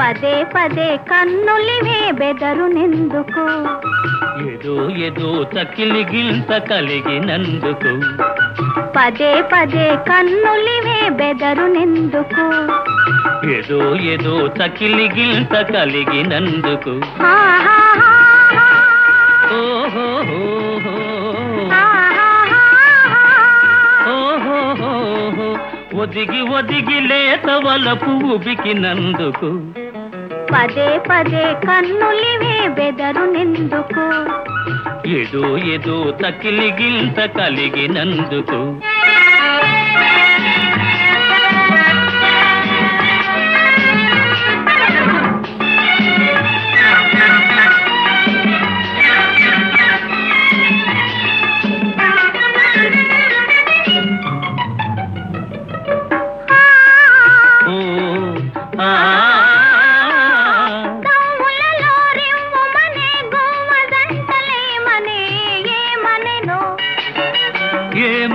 పదే కన్నులివే బెదరునెందుకు ఏదో ఏదో తకిలి గింత కలిగినందుకు. పదే పదే కన్నులివే బెదరునెందుకు ఏదో ఏదో తకిలి గింత కలిగినందుకు. ఓహో ఒదిగి ఒదిగి లేత వలపు ఉబికినందుకు. పదే పదే కన్నులివే బెదరు నిందుకు. ఎదు ఎదు తకిలిగింత కలిగినందుకు.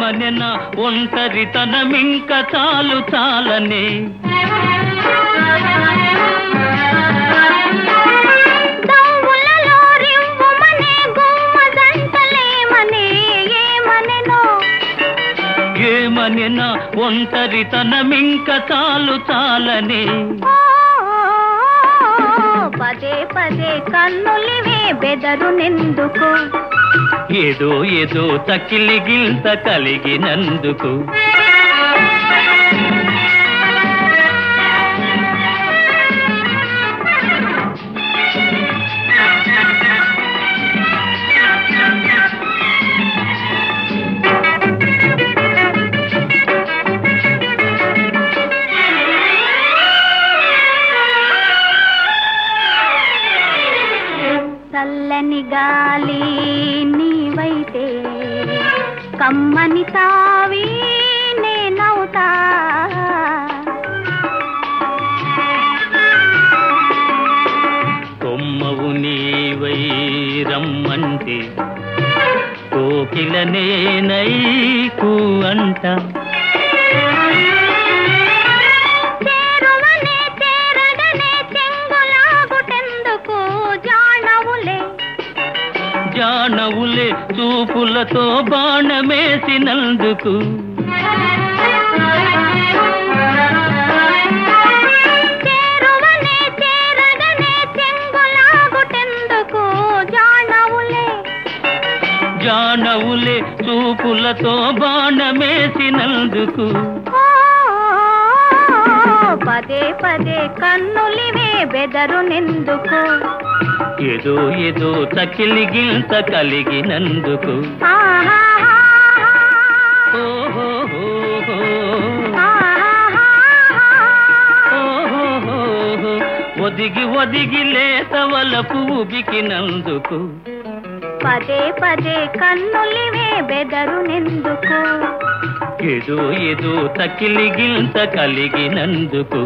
ఏమనెన ఒంటరితనమింక చాలు చాలనే. ఏమనెనో. ఒంటరితనమింక చాలు చాలనే. పదే పదే కన్నులివే బెదరునెందుకు ఏదో ఏదో తకిలి గింత కలిగినందుకు చల్లని గాలి నీవైతే కమ్మని తావి నేనవుతా కొమ్మవు నీవై రమ్మంటే కోకిల నేనై కూ అంట. చూపులతో బాణమేసినందుకు జానవులే. చూపులతో బాణమేసినందుకు పదే పదే కన్నులివే బెదరునెందుకు ఏదో ఏదో తకిలి గింత కలిగినందుకు. ఒదిగి ఒదిగి లేత వలపు ఉబికినందుకు. పదే పదే కన్నులివే బెదరునెందుకు ఏదో ఏదో తకిలి గింత కలిగినందుకు.